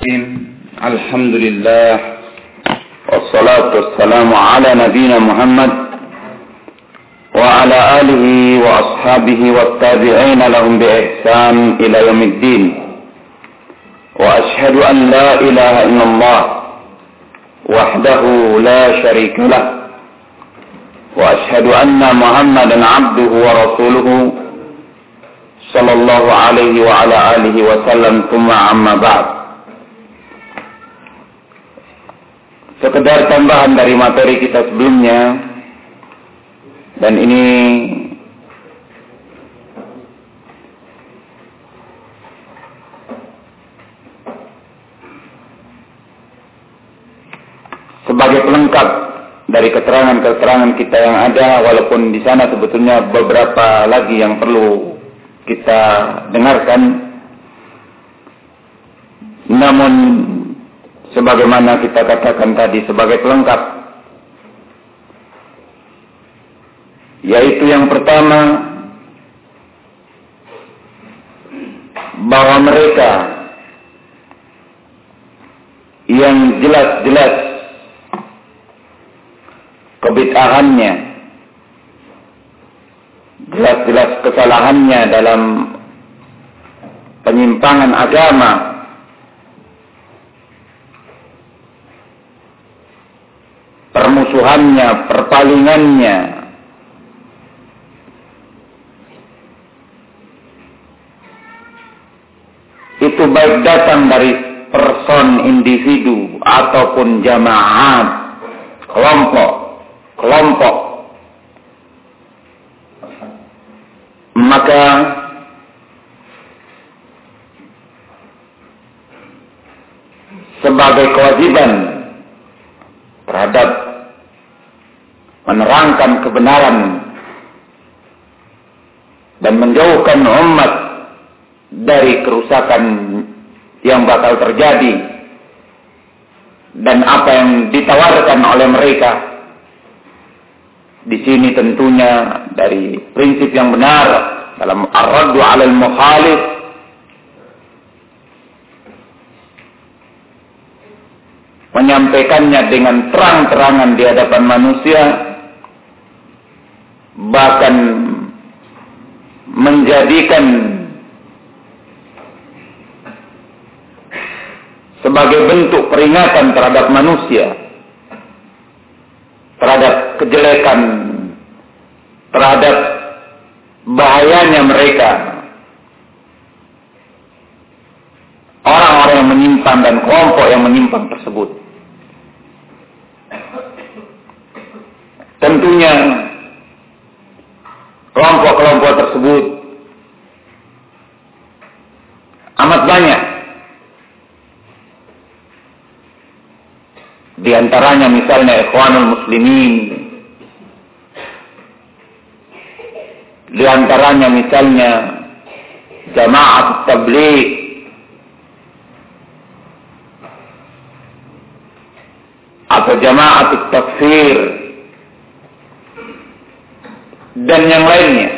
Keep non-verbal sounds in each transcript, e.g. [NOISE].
الحمد لله والصلاة والسلام على نبينا محمد وعلى آله وأصحابه والتابعين لهم بإحسان إلى يوم الدين. وأشهد أن لا إله إلا الله وحده لا شريك له. وأشهد أن محمدا عبده ورسوله صلى الله عليه وعلى آله وسلم. ثم عما بعد. Sekedar tambahan dari materi kita sebelumnya. Dan ini sebagai pelengkap dari keterangan-keterangan kita yang ada walaupun di sana sebetulnya beberapa lagi yang perlu kita dengarkan. Namun sebagaimana kita katakan tadi sebagai pelengkap. Yaitu yang pertama bahwa mereka yang jelas-jelas kebitahannya jelas-jelas kesalahannya dalam penyimpangan agama permusuhannya, perpalingannya. Itu baik datang dari person individu ataupun jamaat kelompok kelompok. Maka sebagai kewajiban terhadap menerangkan kebenaran dan menjauhkan umat dari kerusakan yang bakal terjadi dan apa yang ditawarkan oleh mereka. Di sini tentunya dari prinsip yang benar dalam ar-raddu 'alal mukhalif menyampaikannya dengan terang-terangan di hadapan manusia bahkan menjadikan sebagai bentuk peringatan terhadap manusia terhadap kejelekan terhadap bahayanya mereka. Orang-orang yang menyimpang dan kelompok yang menyimpang tersebut. Tentunya kelompok-kelompok tersebut amat banyak Di antaranya misalnya Ikhwanul Muslimin. Di antaranya misalnya Jamaat Tabligh. Atau Jamaat Takfir. Dan yang lainnya.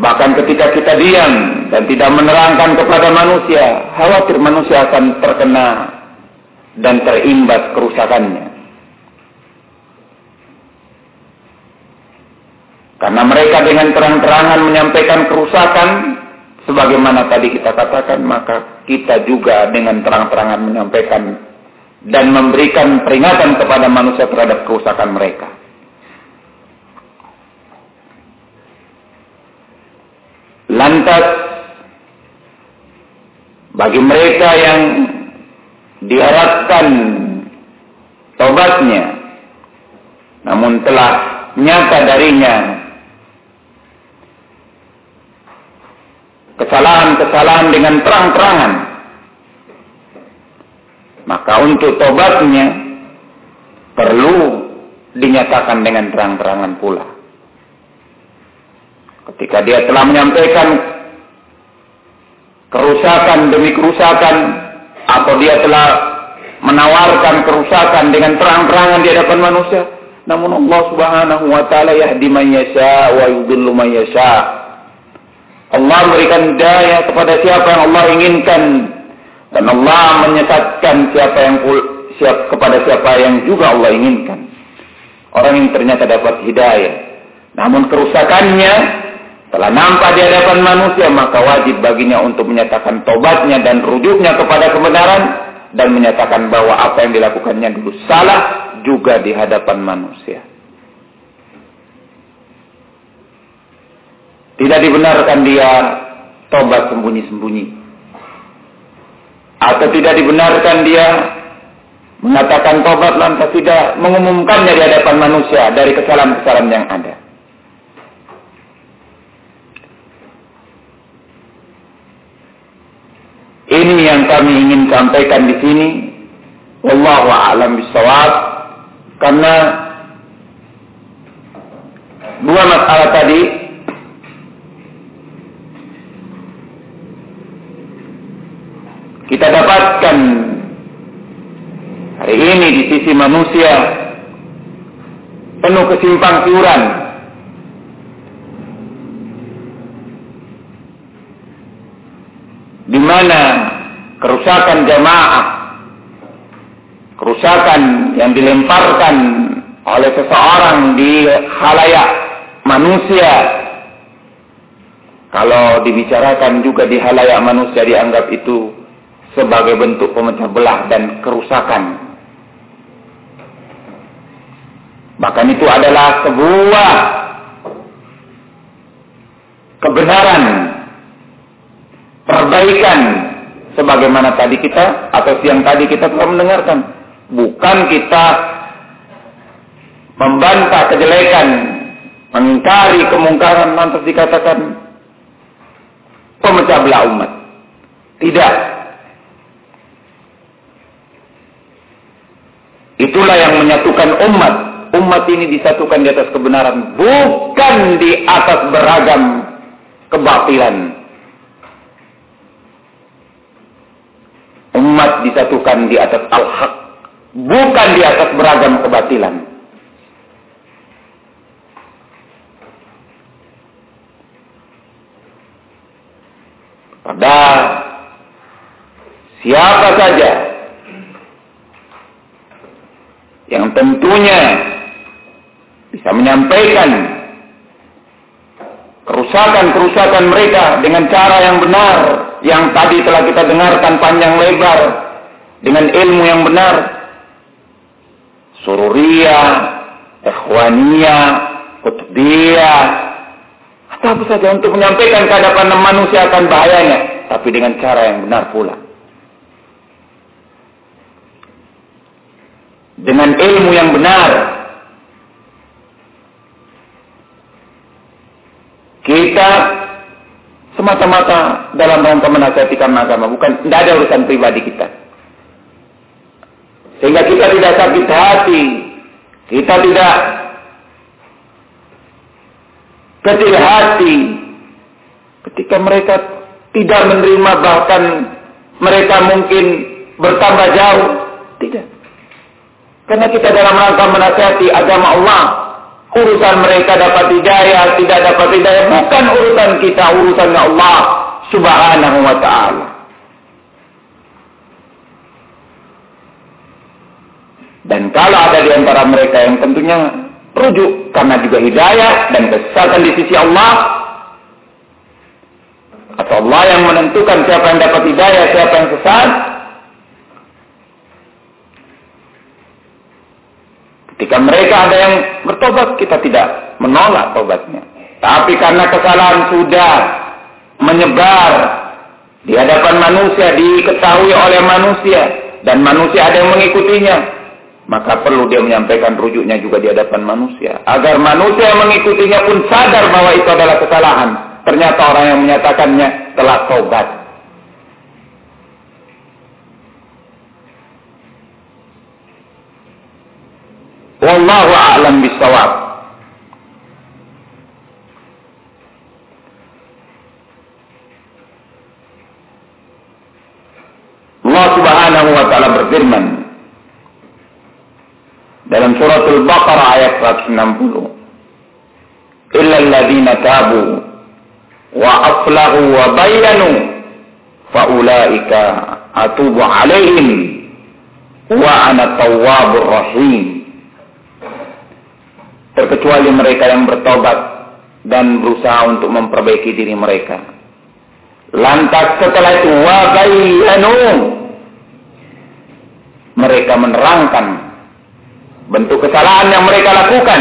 Bahkan ketika kita diam dan tidak menerangkan kepada manusia, khawatir manusia akan terkena dan terimbas kerusakannya. Karena mereka dengan terang-terangan menyampaikan kerusakan, sebagaimana tadi kita katakan, maka kita juga dengan terang-terangan menyampaikan dan memberikan peringatan kepada manusia terhadap kerusakan mereka. Lantas bagi mereka yang diharapkan tobatnya namun telah nyata darinya kesalahan-kesalahan dengan terang-terangan maka untuk tobatnya perlu dinyatakan dengan terang-terangan pula Ketika dia telah menyampaikan kerusakan demi kerusakan atau dia telah menawarkan kerusakan dengan terang-terangan di hadapan manusia, namun Allah Subhanahu wa taala yahdi man yasha wa yudhillu man yasha. Allah memberikan daya kepada siapa yang Allah inginkan dan Allah menyesatkan siapa yang siap kepada siapa yang juga Allah inginkan. Orang yang ternyata dapat hidayah. Namun kerusakannya telah nampak di hadapan manusia maka wajib baginya untuk menyatakan tobatnya dan rujuknya kepada kebenaran dan menyatakan bahwa apa yang dilakukannya dulu salah juga di hadapan manusia. Tidak dibenarkan dia tobat sembunyi-sembunyi. Atau tidak dibenarkan dia mengatakan tobat lantas tidak mengumumkannya di hadapan manusia dari kesalahan-kesalahan yang ada. Ini yang kami ingin sampaikan di sini. Wallahu a'lam bishawab. Karena dua masalah tadi kita dapatkan hari ini di sisi manusia penuh kesimpang siuran. Di mana kerusakan jamaah kerusakan yang dilemparkan oleh seseorang di halayak manusia kalau dibicarakan juga di halayak manusia dianggap itu sebagai bentuk pemecah belah dan kerusakan. Bahkan itu adalah sebuah kebenaran, perbaikan sebagaimana tadi kita atau siang tadi kita telah mendengarkan. Bukan kita membantah kejelekan, mengingkari kemungkaran lantas dikatakan pemecah belah umat. Tidak, Itulah yang menyatukan umat. Umat ini disatukan di atas kebenaran, bukan di atas beragam kebatilan. Umat disatukan di atas al-haq, bukan di atas beragam kebatilan. Pada siapa saja yang tentunya bisa menyampaikan kerusakan-kerusakan mereka dengan cara yang benar yang tadi telah kita dengarkan panjang lebar dengan ilmu yang benar. Sururiyah ikhwaniyah kutubiyah atau saja untuk menyampaikan ke hadapan manusia akan bahayanya tapi dengan cara yang benar pula dengan ilmu yang benar. Kita semata-mata dalam rangka menasihatikan agama, bukan tidak ada urusan pribadi kita. Sehingga kita tidak sakit hati, kita tidak kecil hati ketika mereka tidak menerima bahkan mereka mungkin bertambah jauh. Tidak. Karena kita dalam rangka menasihati agama Allah. Urusan mereka dapat hidayah, tidak dapat hidayah. Bukan urusan kita, urusannya Allah subhanahu wa ta'ala. Dan kalau ada di antara mereka yang tentunya rujuk karena juga hidayah dan kesesatan di sisi Allah, atau Allah yang menentukan siapa yang dapat hidayah, siapa yang sesat, Ketika mereka ada yang bertobat, kita tidak menolak tobatnya. Tapi karena kesalahan sudah menyebar di hadapan manusia, diketahui oleh manusia, dan manusia ada yang mengikutinya, maka perlu dia menyampaikan rujuknya juga di hadapan manusia. Agar manusia yang mengikutinya pun sadar bahwa itu adalah kesalahan. Ternyata orang yang menyatakannya telah tobat. والله أعلم بالصواب. الله سبحانه وتعالى برفرمن dalam سورة البقرة آية ayat 160 إلا الذين تابوا وأصلحوا وبينوا فأولئك أتوب عليهم وأنا التواب الرحيم terkecuali mereka yang bertobat dan berusaha untuk memperbaiki diri mereka. Lantas setelah itu wa bayanu mereka menerangkan bentuk kesalahan yang mereka lakukan.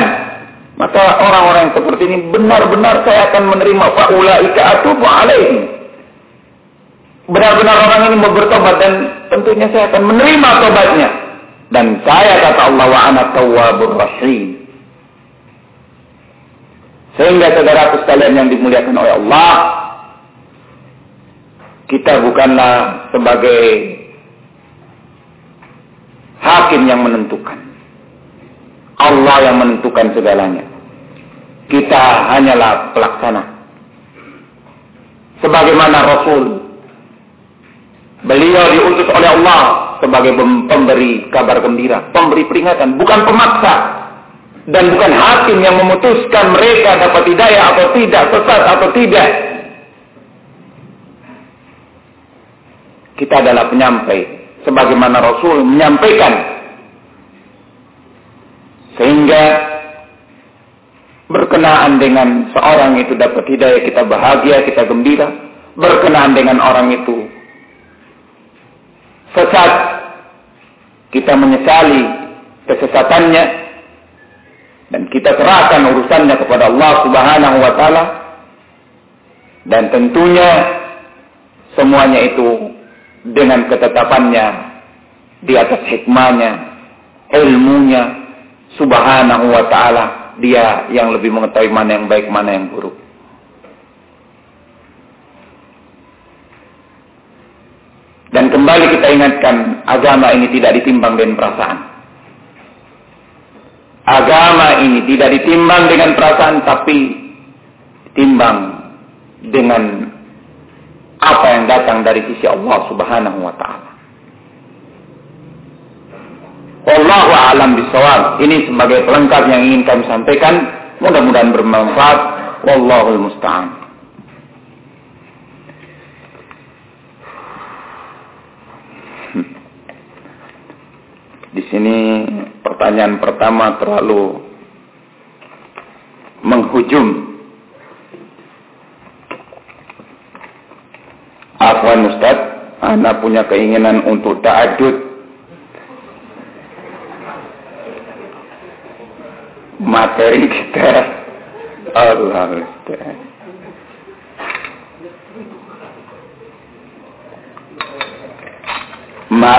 Maka orang-orang seperti ini benar-benar saya akan menerima faulaika atubu alaihim. Benar-benar orang ini mau bertobat dan tentunya saya akan menerima tobatnya. Dan saya kata Allah wa ana tawwabur rahim sehingga saudara sekalian yang dimuliakan oleh Allah kita bukanlah sebagai hakim yang menentukan Allah yang menentukan segalanya. Kita hanyalah pelaksana. Sebagaimana Rasul. Beliau diutus oleh Allah sebagai pemberi kabar gembira. Pemberi peringatan. Bukan pemaksa. Dan bukan hakim yang memutuskan mereka dapat hidayah atau tidak. Sesat atau tidak. Kita adalah penyampai. Sebagaimana Rasul menyampaikan sehingga berkenaan dengan seorang itu dapat hidayah kita bahagia, kita gembira. Berkenaan dengan orang itu sesat, kita menyesali kesesatannya dan kita serahkan urusannya kepada Allah Subhanahu wa taala. Dan tentunya semuanya itu dengan ketetapannya di atas hikmahnya, ilmunya, subhanahu wa ta'ala. Dia yang lebih mengetahui mana yang baik, mana yang buruk. Dan kembali kita ingatkan, agama ini tidak ditimbang dengan perasaan. Agama ini tidak ditimbang dengan perasaan, tapi ditimbang dengan apa yang datang dari sisi Allah subhanahu wa ta'ala. Wallahu a'lam bisawab. Ini sebagai pelengkap yang ingin kami sampaikan. Mudah-mudahan bermanfaat. Wallahul musta'an. Hmm. Di sini pertanyaan pertama terlalu menghujum. Afwan Ustaz, Anda punya keinginan untuk ta'adud materi kita Allah Ustaz. Ma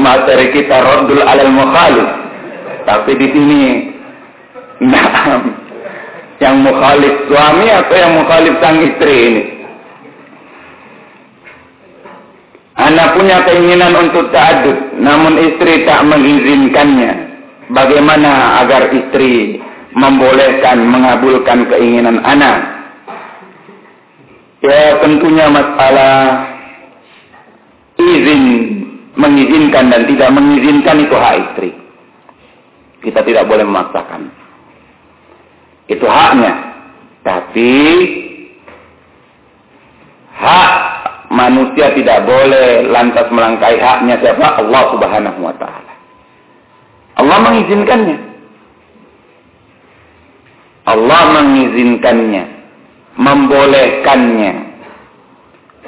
materi kita Raddul alal mukhalif. Tapi di sini nah, yang mukhalif suami atau yang mukhalif sang istri ini? Anak punya keinginan untuk ta'adud, namun istri tak mengizinkannya. Bagaimana agar istri membolehkan mengabulkan keinginan anak? Ya tentunya masalah izin mengizinkan dan tidak mengizinkan itu hak istri. Kita tidak boleh memaksakan. Itu haknya. Tapi hak manusia tidak boleh lantas melangkahi haknya siapa? Allah Subhanahu wa taala. Allah mengizinkannya. Allah mengizinkannya. Membolehkannya.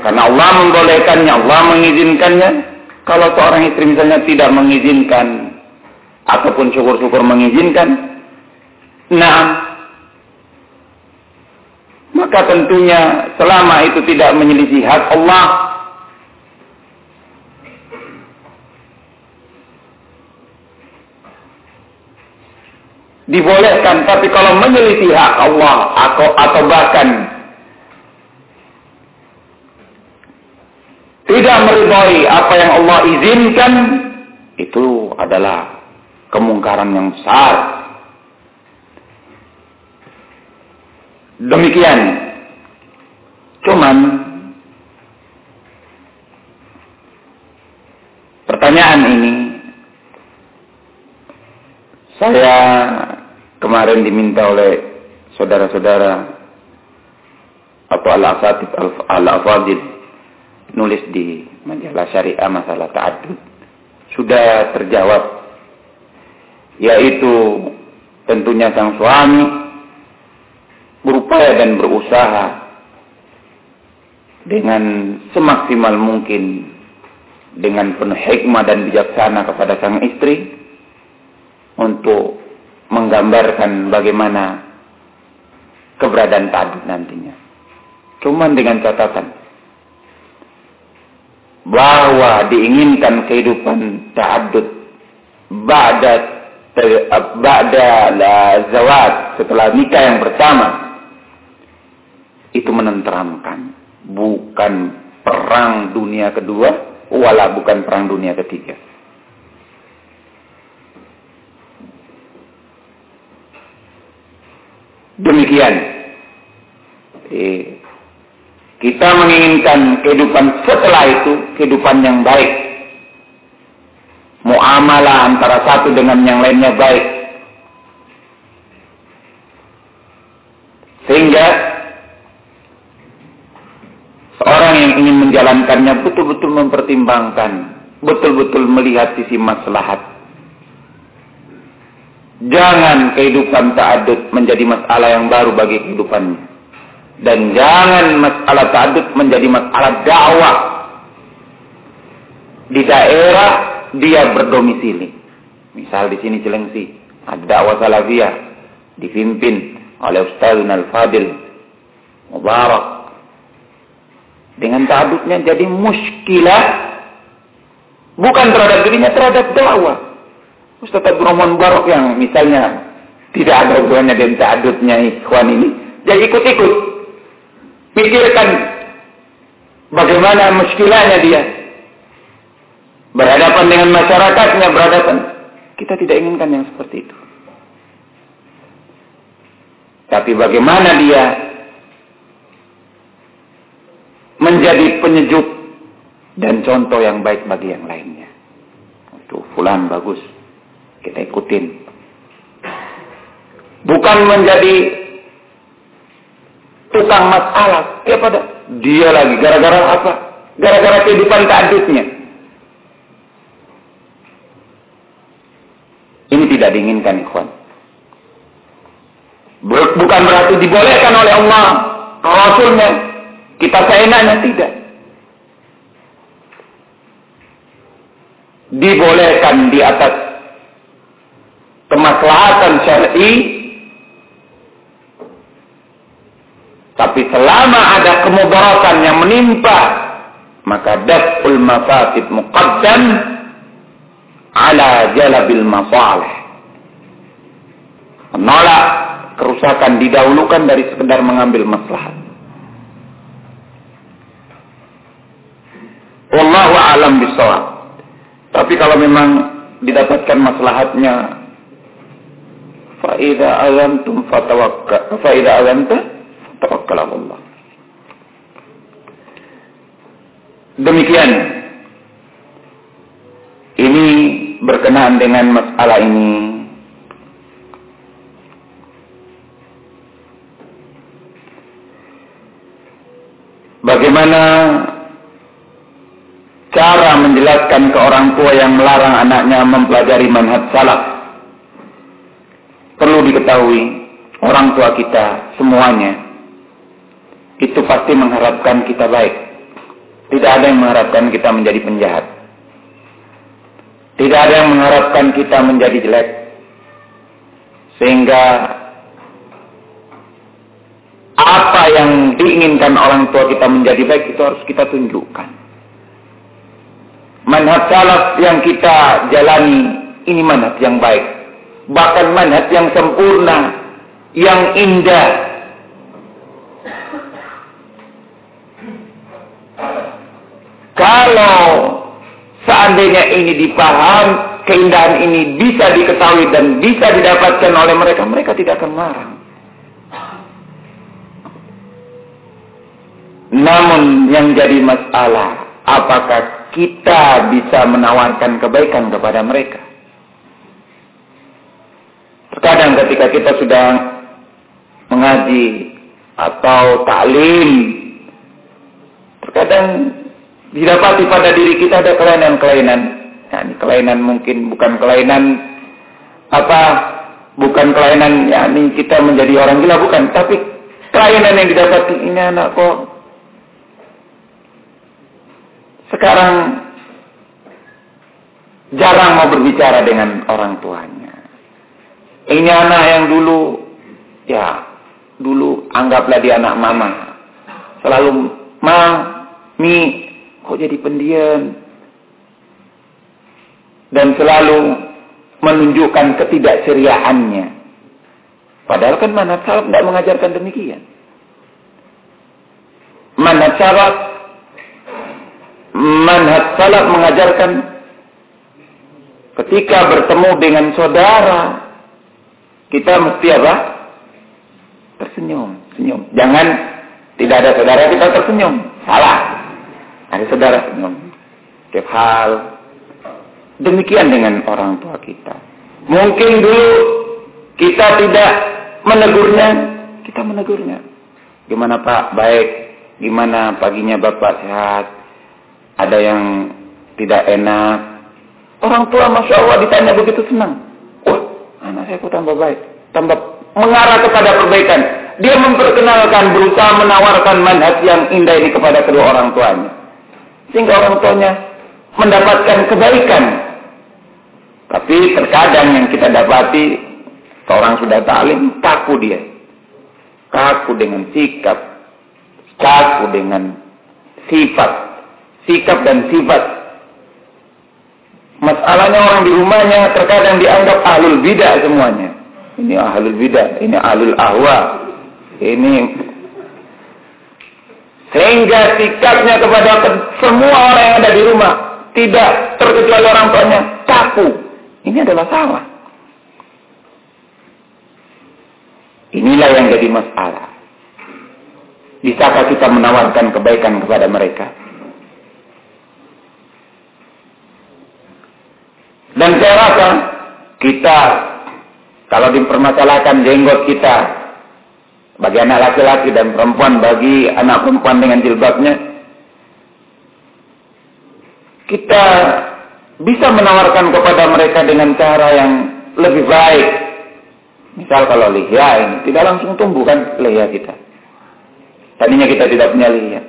Karena Allah membolehkannya, Allah mengizinkannya. Kalau seorang istri misalnya tidak mengizinkan, ataupun syukur-syukur mengizinkan, nah, maka tentunya selama itu tidak menyelisih hak Allah, dibolehkan. Tapi kalau menyelisih hak Allah atau atau bahkan tidak meridhoi apa yang Allah izinkan itu adalah kemungkaran yang besar. Demikian. Cuman pertanyaan ini saya kemarin diminta oleh saudara-saudara atau Al-Asatib Al-Afadil nulis di majalah syariah masalah ta'adud sudah terjawab yaitu tentunya sang suami berupaya dan berusaha dengan semaksimal mungkin dengan penuh hikmah dan bijaksana kepada sang istri untuk menggambarkan bagaimana keberadaan ta'adud nantinya. Cuman dengan catatan bahwa diinginkan kehidupan ta'addud ba'da ba'da la zawat setelah nikah yang pertama itu menenteramkan. Bukan perang dunia kedua wala bukan perang dunia ketiga. Demikian. Eh, kita menginginkan kehidupan setelah itu, kehidupan yang baik. Muamalah antara satu dengan yang lainnya baik. Sehingga seorang yang ingin menjalankannya betul-betul mempertimbangkan, betul-betul melihat sisi maslahat. Jangan kehidupan ta'adud menjadi masalah yang baru bagi kehidupannya. Dan jangan masalah ta'adud menjadi masalah dakwah. Di daerah dia berdomisili. Misal di sini Cilengsi, ada dakwah salafiyah dipimpin oleh Ustaz Al-Fadil Mubarak. Dengan ta'adudnya jadi muskilah bukan terhadap dirinya, terhadap dakwah. Ustaz Abdul Rahman Mubarak yang misalnya tidak ada hubungannya dengan ta'adudnya ikhwan ini, jadi ikut-ikut Pikirkan bagaimana muskilahnya dia. Berhadapan dengan masyarakatnya, berhadapan. Kita tidak inginkan yang seperti itu. Tapi bagaimana dia menjadi penyejuk dan contoh yang baik bagi yang lainnya. Itu fulan bagus. Kita ikutin. Bukan menjadi tukang masalah. Ya pada dia lagi gara-gara apa? Gara-gara kehidupan keadusnya. Ini tidak diinginkan ikhwan. Bukan berarti dibolehkan oleh Allah, Rasulnya. Kita seenaknya tidak. Dibolehkan di atas kemaslahatan syar'i Tapi selama ada kemudaratan yang menimpa, maka daf'ul mafatid muqaddam ala jalabil masalih. Menolak kerusakan didahulukan dari sekedar mengambil maslahat. Wallahu alam bisawab. Tapi kalau memang didapatkan maslahatnya faida azantum fatawakka faida azantum tawakkal Allah. Demikian ini berkenaan dengan masalah ini Bagaimana cara menjelaskan ke orang tua yang melarang anaknya mempelajari manhaj salaf? Perlu diketahui, orang tua kita semuanya itu pasti mengharapkan kita baik. Tidak ada yang mengharapkan kita menjadi penjahat. Tidak ada yang mengharapkan kita menjadi jelek. Sehingga apa yang diinginkan orang tua kita menjadi baik itu harus kita tunjukkan. Manhaj salaf yang kita jalani ini manhaj yang baik. Bahkan manhaj yang sempurna, yang indah, Kalau seandainya ini dipaham, keindahan ini bisa diketahui dan bisa didapatkan oleh mereka, mereka tidak akan marah. Namun yang jadi masalah, apakah kita bisa menawarkan kebaikan kepada mereka? Terkadang ketika kita sudah mengaji atau taklim. Terkadang didapati pada diri kita ada kelainan-kelainan. Nah, ini kelainan mungkin bukan kelainan apa bukan kelainan ya ini kita menjadi orang gila bukan tapi kelainan yang didapati ini anak kok sekarang jarang mau berbicara dengan orang tuanya ini anak yang dulu ya dulu anggaplah dia anak mama. Selalu ma, mi, kok jadi pendiam. Dan selalu menunjukkan ketidakseriaannya. Padahal kan manat salaf tidak mengajarkan demikian. Manat salaf manhaj salaf mengajarkan ketika bertemu dengan saudara kita mesti apa? tersenyum, senyum. Jangan tidak ada saudara kita tersenyum. Salah. Ada saudara senyum. Tiap hal. Demikian dengan orang tua kita. Mungkin dulu kita tidak menegurnya, kita menegurnya. Gimana Pak? Baik. Gimana paginya Bapak sehat? Ada yang tidak enak. Orang tua Masya Allah ditanya begitu senang. Wah, anak saya kok tambah baik. Tambah mengarah kepada perbaikan. Dia memperkenalkan, berusaha menawarkan manhaj yang indah ini kepada kedua orang tuanya. Sehingga orang tuanya mendapatkan kebaikan. Tapi terkadang yang kita dapati, seorang sudah taklim, kaku dia. Kaku dengan sikap. Kaku dengan sifat. Sikap dan sifat. Masalahnya orang di rumahnya terkadang dianggap ahlul bidah semuanya. Ini ahlul bidah, ini ahlul ahwa. Ini sehingga sikapnya kepada semua orang yang ada di rumah tidak terkecuali orang tuanya kaku. Ini adalah salah. Inilah yang jadi masalah. Bisakah kita menawarkan kebaikan kepada mereka? Dan saya rasa kita kalau dipermasalahkan jenggot kita bagi anak laki-laki dan perempuan bagi anak perempuan dengan jilbabnya kita bisa menawarkan kepada mereka dengan cara yang lebih baik. Misal kalau lihya ini tidak langsung tumbuh kan lihya kita. Tadinya kita tidak punya lihya.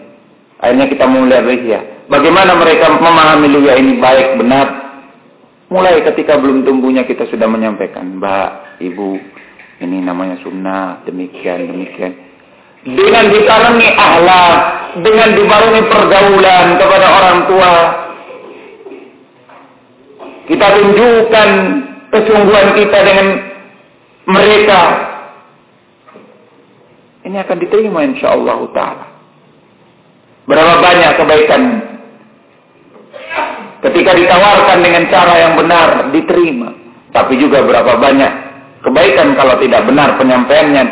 Akhirnya kita mulai lihya. Bagaimana mereka memahami lihya ini baik, benar? Mulai ketika belum tumbuhnya kita sudah menyampaikan, Mbak, ibu ini namanya sunnah. Demikian demikian. Dengan dibarengi ahlak dengan dibarengi pergaulan kepada orang tua kita tunjukkan kesungguhan kita dengan mereka. Ini akan diterima insya Allah taala. Berapa banyak kebaikan ketika ditawarkan dengan cara yang benar diterima. Tapi juga berapa banyak Kebaikan kalau tidak benar penyampaiannya,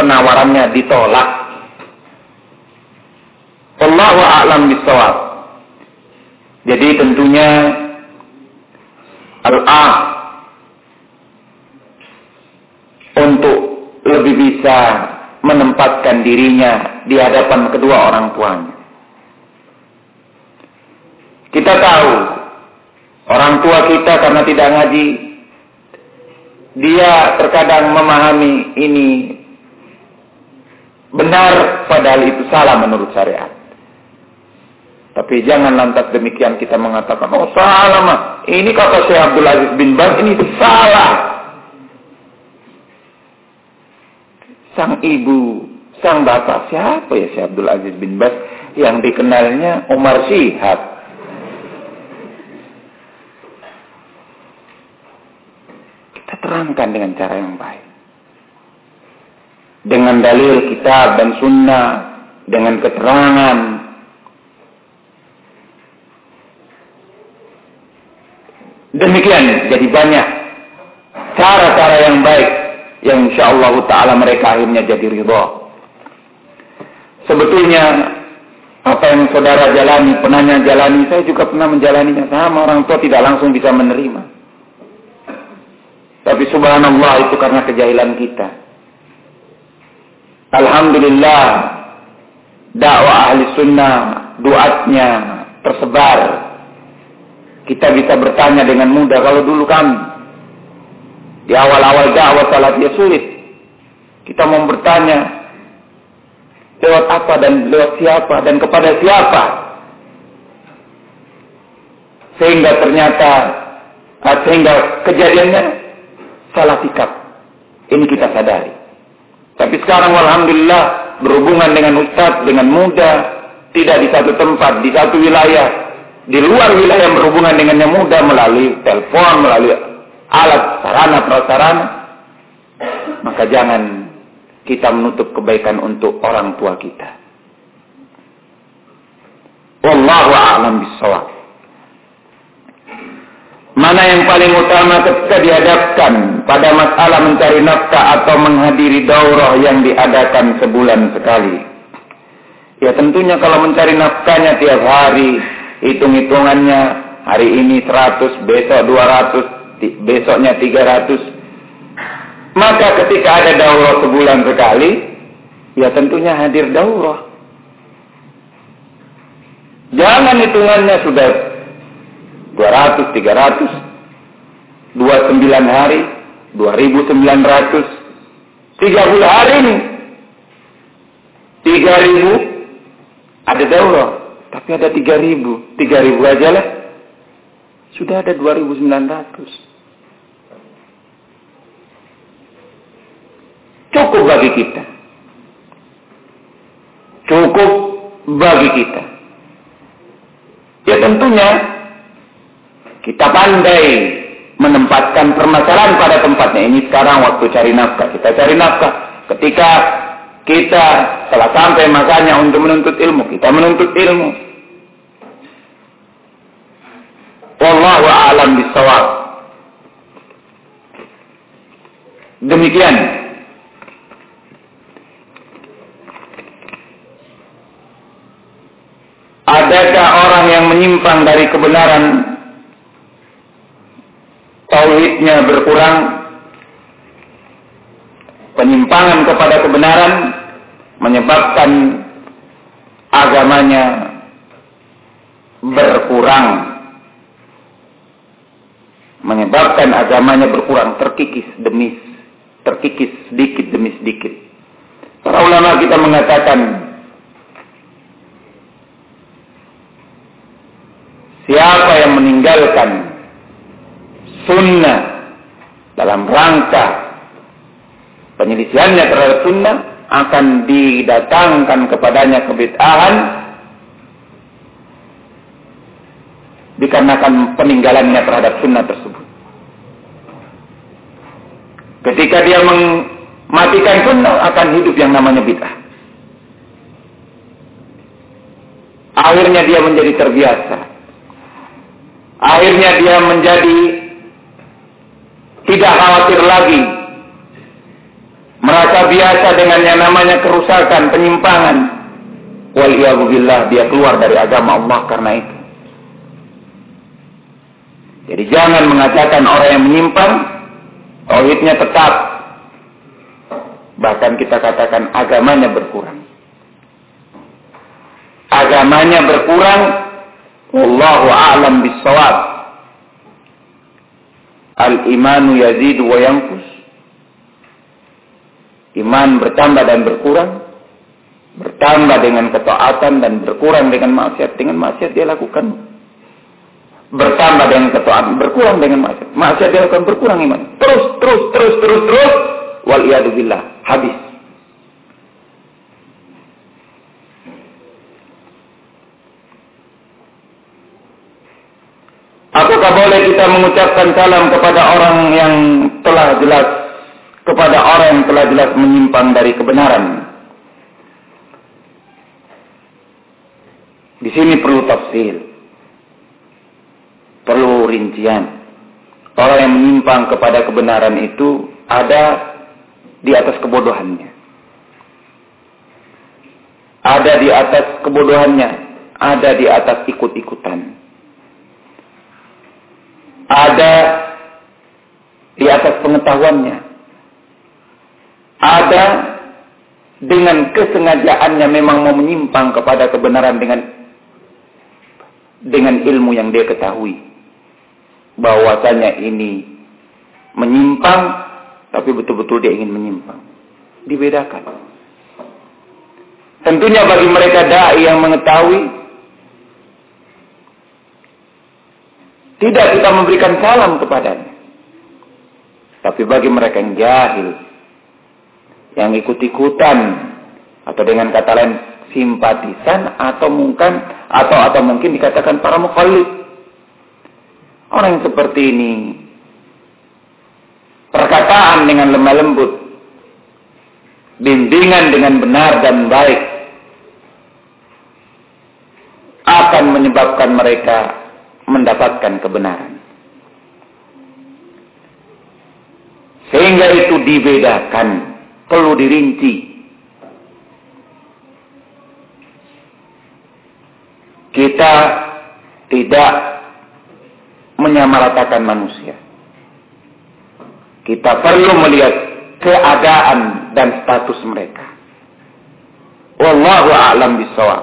penawarannya ditolak. Allahu a'lam bisawab. Jadi tentunya al-ah untuk lebih bisa menempatkan dirinya di hadapan kedua orang tuanya. Kita tahu orang tua kita karena tidak ngaji dia terkadang memahami ini benar padahal itu salah menurut syariat. Tapi jangan lantas demikian kita mengatakan, oh salah mah. Ini kata Syekh Abdul Aziz bin Baz, ini salah. Sang ibu, sang bapak, siapa ya Syekh Abdul Aziz bin Baz? Yang dikenalnya Umar Syihab. Terangkan dengan cara yang baik. Dengan dalil kitab dan sunnah, dengan keterangan. Demikian, jadi banyak cara-cara yang baik yang insya Allah Ta'ala mereka akhirnya jadi ridho. Sebetulnya apa yang saudara jalani, pernahnya jalani, saya juga pernah menjalaninya sama orang tua tidak langsung bisa menerima. Tapi subhanallah itu karena kejahilan kita. Alhamdulillah dakwah ahli sunnah duatnya tersebar. Kita bisa bertanya dengan mudah kalau dulu kami di awal-awal dakwah salafiyah sulit. Kita mau bertanya lewat apa dan lewat siapa dan kepada siapa. Sehingga ternyata sehingga kejadiannya salah sikap. Ini kita sadari. Tapi sekarang alhamdulillah berhubungan dengan ustadz dengan mudah, tidak di satu tempat, di satu wilayah, di luar wilayah berhubungan dengan yang mudah melalui telepon, melalui alat sarana prasarana. Maka jangan kita menutup kebaikan untuk orang tua kita. Wallahu a'lam bissawab. Mana yang paling utama ketika dihadapkan pada masalah mencari nafkah atau menghadiri daurah yang diadakan sebulan sekali? Ya tentunya kalau mencari nafkahnya tiap hari, hitung-hitungannya hari ini 100, besok 200, besoknya 300, maka ketika ada daurah sebulan sekali, ya tentunya hadir daurah. Jangan hitungannya sudah 200, 300, 29 hari, 2900, 30 hari ini. 3000 ada daurah, tapi ada 3000, 3000 aja lah. Sudah ada 2900. cukup bagi kita. Cukup bagi kita. Ya tentunya kita pandai menempatkan permasalahan pada tempatnya. Ini sekarang waktu cari nafkah. Kita cari nafkah. Ketika kita telah sampai masanya untuk menuntut ilmu, kita menuntut ilmu. Wallahu a'lam bisawab. Demikian Adakah orang yang menyimpang dari kebenaran tauhidnya berkurang penyimpangan kepada kebenaran menyebabkan agamanya berkurang. Menyebabkan agamanya berkurang terkikis demi terkikis sedikit demi sedikit. Para ulama kita mengatakan Siapa yang meninggalkan sunnah dalam rangka penyelisihannya terhadap sunnah akan didatangkan kepadanya kebid'ahan dikarenakan peninggalannya terhadap sunnah tersebut. Ketika dia mematikan sunnah akan hidup yang namanya bid'ah. Akhirnya dia menjadi terbiasa Akhirnya dia menjadi tidak khawatir lagi. Merasa biasa dengan yang namanya kerusakan, penyimpangan. Waliyahulillah dia keluar dari agama Allah karena itu. Jadi jangan mengatakan orang yang menyimpang, tauhidnya tetap. Bahkan kita katakan agamanya berkurang. Agamanya berkurang Wallahu a'lam bisawab. Al-imanu yazidu wa yankus. Iman bertambah dan berkurang. Bertambah dengan ketaatan dan berkurang dengan maksiat. Dengan maksiat dia lakukan. Bertambah dengan ketaatan, berkurang dengan maksiat. Maksiat dia lakukan berkurang iman. Terus, terus, terus, terus, terus. Wal billah. Habis. Apakah boleh kita mengucapkan salam kepada orang yang telah jelas kepada orang yang telah jelas menyimpang dari kebenaran? Di sini perlu tafsir. Perlu rincian. Orang yang menyimpang kepada kebenaran itu ada di atas kebodohannya. Ada di atas kebodohannya, ada di atas ikut-ikutan ada di atas pengetahuannya, ada dengan kesengajaannya memang mau menyimpang kepada kebenaran dengan dengan ilmu yang dia ketahui. Bahwasanya ini menyimpang tapi betul-betul dia ingin menyimpang. Dibedakan. Tentunya bagi mereka dai yang mengetahui tidak kita memberikan salam kepadanya tapi bagi mereka yang jahil yang ikut-ikutan atau dengan kata lain simpatisan atau mungkin atau atau mungkin dikatakan para mukhallid. Orang yang seperti ini perkataan dengan lemah lembut, bimbingan dengan benar dan baik akan menyebabkan mereka mendapatkan kebenaran. Sehingga itu dibedakan perlu dirinci. Kita tidak menyamaratakan manusia. Kita perlu melihat keadaan dan status mereka. Wallahu a'lam bisawab.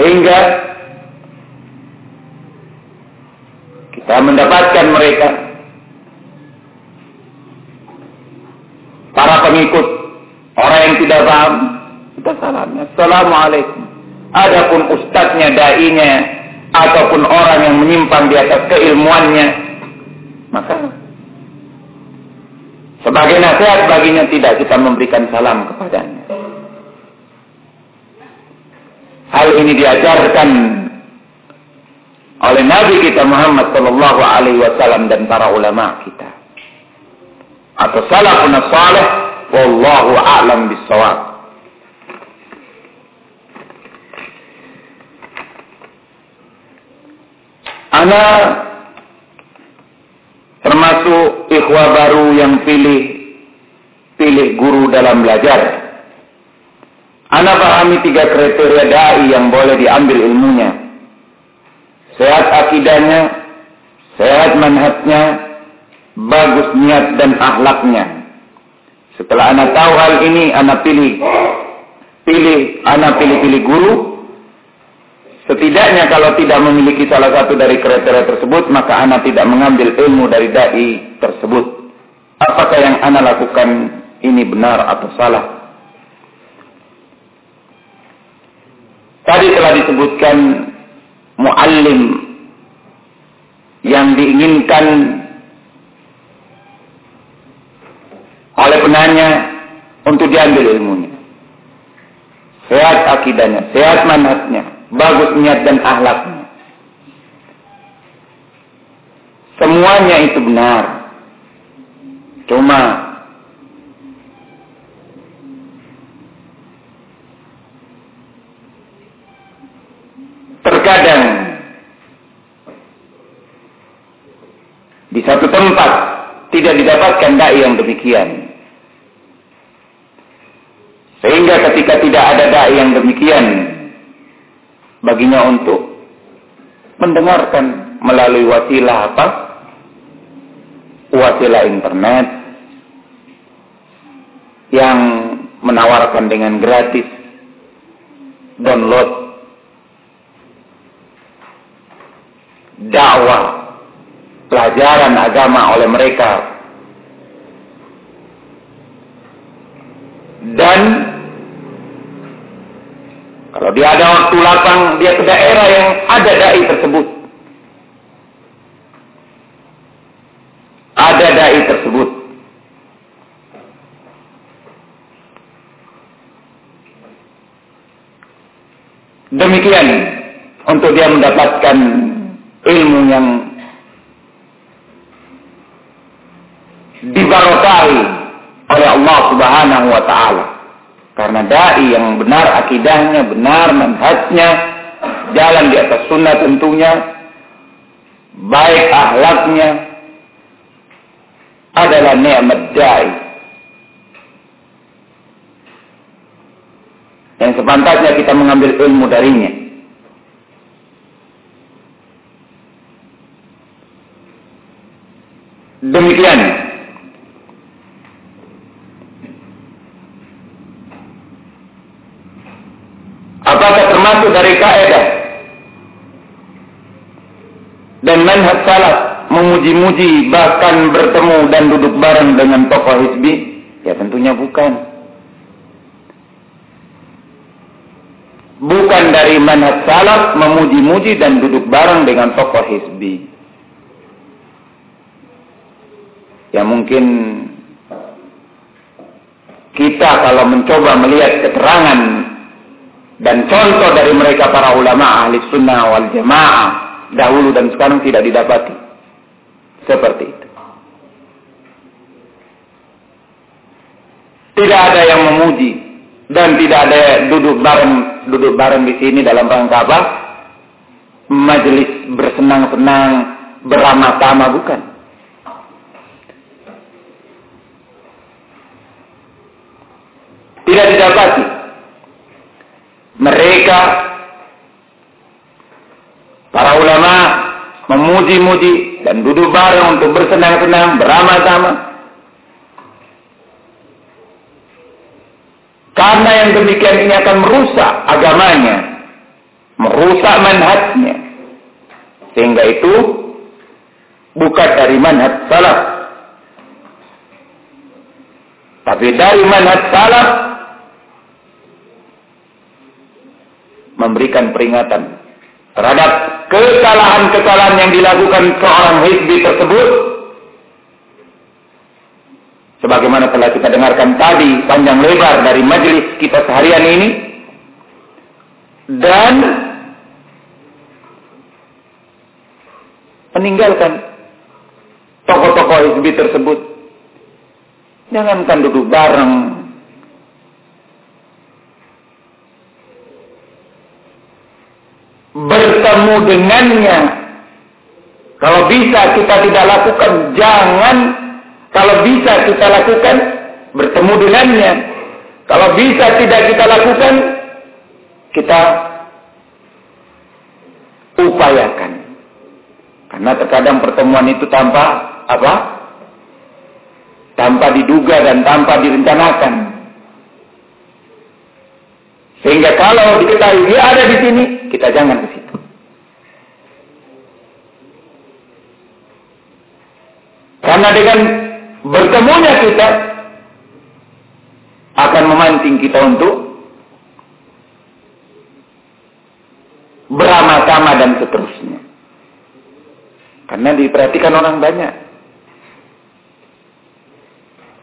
Sehingga kita mendapatkan mereka. Para pengikut orang yang tidak paham kita salamnya assalamualaikum. Adapun ustadznya dai-nya ataupun orang yang menyimpang di atas keilmuannya maka sebagai nasihat baginya tidak kita memberikan salam kepadanya. Hal ini diajarkan oleh Nabi kita Muhammad Sallallahu Alaihi Wasallam dan para ulama kita atau salafun salih wallahu a'lam bisawab Ana termasuk ikhwah baru yang pilih pilih guru dalam belajar. Ana pahami tiga kriteria dai yang boleh diambil ilmunya. Sehat akidahnya, sehat manhatnya, bagus niat dan akhlaknya. Setelah anak tahu hal ini, anak pilih pilih anak pilih-pilih guru. Setidaknya kalau tidak memiliki salah satu dari kriteria tersebut, maka anak tidak mengambil ilmu dari dai tersebut. Apakah yang anak lakukan ini benar atau salah? Tadi telah disebutkan muallim yang diinginkan oleh penanya untuk diambil ilmunya. Sehat akidahnya, sehat manhatnya, bagus niat dan akhlaknya. Semuanya itu benar. Cuma terkadang di satu tempat tidak didapatkan dai yang demikian. Sehingga ketika tidak ada dai yang demikian baginya untuk mendengarkan melalui wasilah apa? Wasilah internet yang menawarkan dengan gratis download dakwah pelajaran agama oleh mereka Dan kalau dia ada waktu lapang, dia ke daerah yang ada dai tersebut. Ada dai tersebut. Demikian untuk dia mendapatkan ilmu yang dibarokai oleh Allah Subhanahu wa taala. Karena dai yang benar akidahnya, benar manhajnya, jalan di atas sunnah tentunya, baik akhlaknya adalah nikmat dai. Yang sepantasnya kita mengambil ilmu darinya. Demikian. Apakah termasuk dari kaedah dan manhaj salaf memuji-muji bahkan bertemu dan duduk bareng dengan tokoh hizbi? Ya tentunya bukan. Bukan dari manhaj salaf memuji-muji dan duduk bareng dengan tokoh hizbi. Ya mungkin kita kalau mencoba melihat keterangan dan contoh dari mereka para ulama ahli sunnah wal jamaah dahulu dan sekarang tidak didapati seperti itu. Tidak ada yang memuji dan tidak ada duduk bareng duduk bareng di sini dalam rangka apa? Majelis bersenang-senang, beramah-tamah bukan. Tidak didapati. Mereka para ulama memuji-muji dan duduk bareng untuk bersenang-senang, beramah-tamah. Karena yang demikian ini akan merusak agamanya, merusak manhajnya. Sehingga itu bukan dari manhaj salaf. Tapi dari manhaj salaf memberikan peringatan terhadap kesalahan-kesalahan yang dilakukan seorang hizbi tersebut. Sebagaimana telah kita dengarkan tadi panjang lebar dari majelis kita seharian ini. Dan meninggalkan tokoh-tokoh hizbi tersebut. Jangankan duduk bareng bertemu dengannya. Kalau bisa kita tidak lakukan, jangan. Kalau bisa kita lakukan, bertemu dengannya. Kalau bisa tidak kita lakukan, kita upayakan. Karena terkadang pertemuan itu tanpa apa? Tanpa diduga dan tanpa direncanakan. Sehingga kalau diketahui dia ada di sini, kita jangan ke situ. Karena dengan bertemunya kita akan memancing kita untuk beramah-tamah dan seterusnya. Karena diperhatikan orang banyak.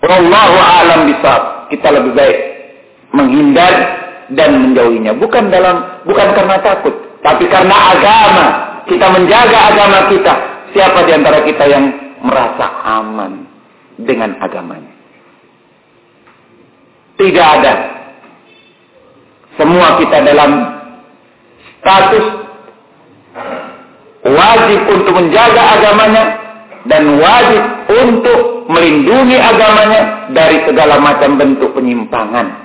Wallahu alam bisa kita lebih baik menghindar dan menjauhinya. Bukan dalam bukan karena takut, tapi karena agama. Kita menjaga agama kita. Siapa di antara kita yang merasa aman dengan agamanya? Tidak ada. Semua kita dalam status wajib untuk menjaga agamanya dan wajib untuk melindungi agamanya dari segala macam bentuk penyimpangan.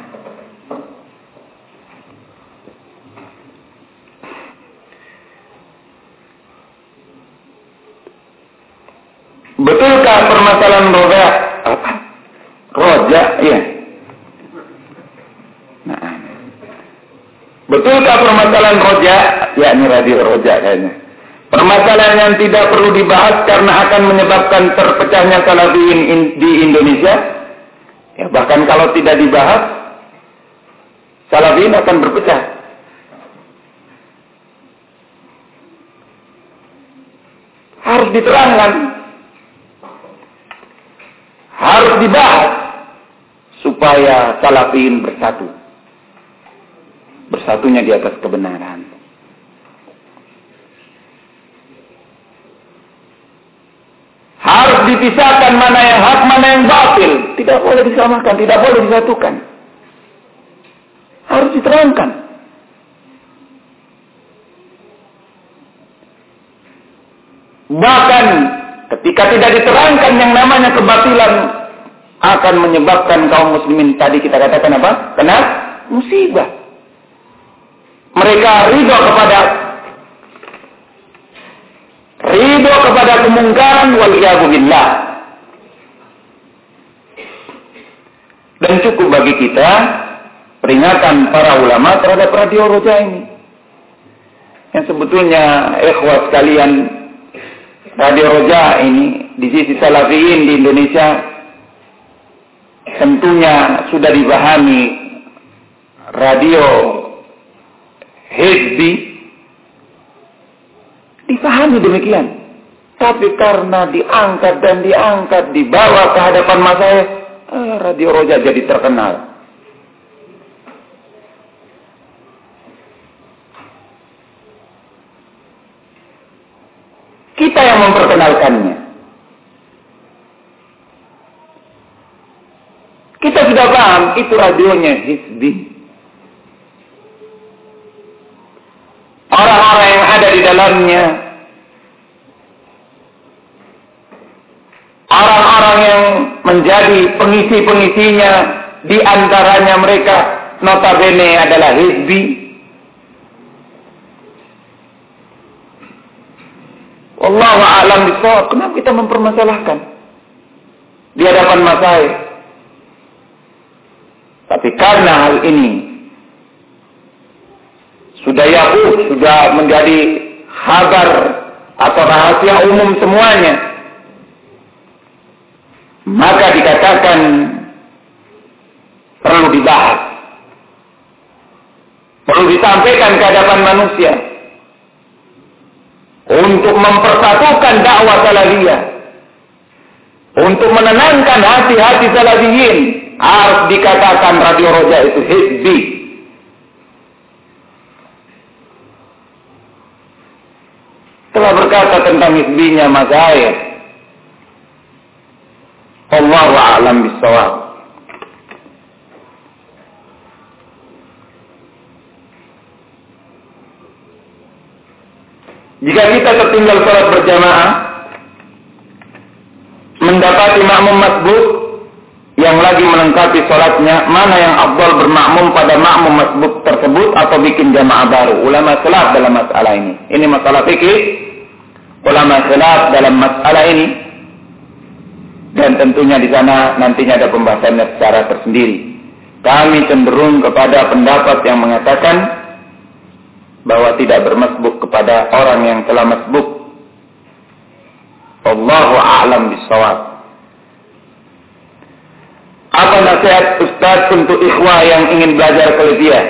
Betulkah permasalahan roda apa? Roja, iya. Nah. Betulkah permasalahan roja? Ya, ini radio roja kayaknya. Permasalahan yang tidak perlu dibahas karena akan menyebabkan terpecahnya salafiyin di Indonesia. Ya, bahkan kalau tidak dibahas, salafiyin akan berpecah. Harus diterangkan harus dibahas supaya salafin bersatu. Bersatunya di atas kebenaran. Harus dipisahkan mana yang hak, mana yang batil. Tidak boleh disamakan, tidak boleh disatukan. Harus diterangkan. Bahkan Ketika tidak diterangkan yang namanya kebatilan akan menyebabkan kaum muslimin tadi kita katakan apa? Kena musibah. Mereka ridho kepada ridho kepada kemungkaran wal billah. Dan cukup bagi kita peringatan para ulama terhadap radio roja ini. yang sebetulnya ikhwah sekalian Radio Roja ini di sisi salafiyin di Indonesia tentunya sudah dipahami radio Hizbi dipahami demikian. Tapi karena diangkat dan diangkat dibawa ke hadapan masa eh, Radio Roja jadi terkenal. Kita yang memperkenalkannya. Kita sudah paham itu radionya Hizbi. Orang-orang yang ada di dalamnya orang-orang yang menjadi pengisi-pengisinya di antaranya mereka notabene adalah hizbi Allah alam bisawab. Kenapa kita mempermasalahkan di hadapan masai? Tapi karena hal ini sudah yahu, sudah menjadi kabar atau rahasia umum semuanya, maka dikatakan perlu dibahas, perlu disampaikan ke hadapan manusia untuk mempersatukan dakwah salafiyah. Untuk menenangkan hati-hati salafiyin. Harus dikatakan Radio Roja itu hizbi. Telah berkata tentang hizbinya Mas Air. Allah a'lam bisawab Jika kita tertinggal sholat berjamaah, mendapati makmum masbuk yang lagi melengkapi sholatnya, mana yang abdul bermakmum pada makmum masbuk tersebut atau bikin jamaah baru? Ulama selaf dalam masalah ini. Ini masalah fikih. Ulama selaf dalam masalah ini. Dan tentunya di sana nantinya ada pembahasannya secara tersendiri. Kami cenderung kepada pendapat yang mengatakan bahwa tidak bermasbuk kepada orang yang telah masbuk. Allahu a'lam bisawab. Apa nasihat Ustaz untuk ikhwah yang ingin belajar ke Libya?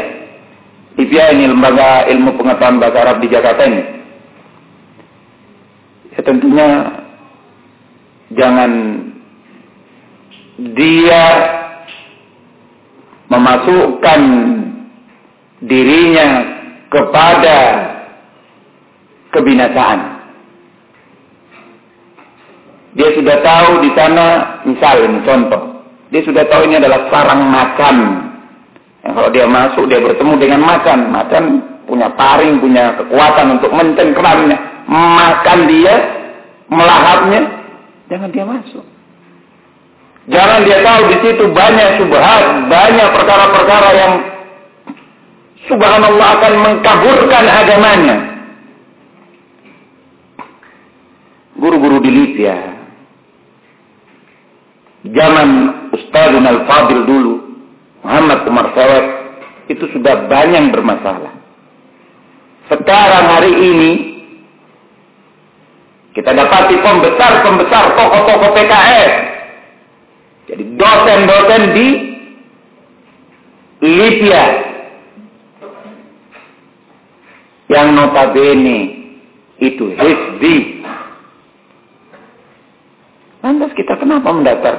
Libya ini lembaga ilmu pengetahuan bahasa Arab di Jakarta ini. Ya tentunya jangan dia memasukkan dirinya kepada kebinasaan. Dia sudah tahu di sana, misal ini contoh, dia sudah tahu ini adalah sarang macan. Yang kalau dia masuk, dia bertemu dengan macan. Macan punya taring, punya kekuatan untuk mencengkeramnya. Makan dia, melahapnya, jangan dia masuk. Jangan dia tahu di situ banyak subhat, banyak perkara-perkara yang subhanallah akan mengkaburkan agamanya. Guru-guru di Libya, zaman Ustazun Al-Fadil dulu, Muhammad Umar Sawat, itu sudah banyak bermasalah. Sekarang hari ini, kita dapati pembesar-pembesar tokoh-tokoh PKS. Jadi dosen-dosen di Libya yang notabene itu hizbi. Lantas kita kenapa mendaftar?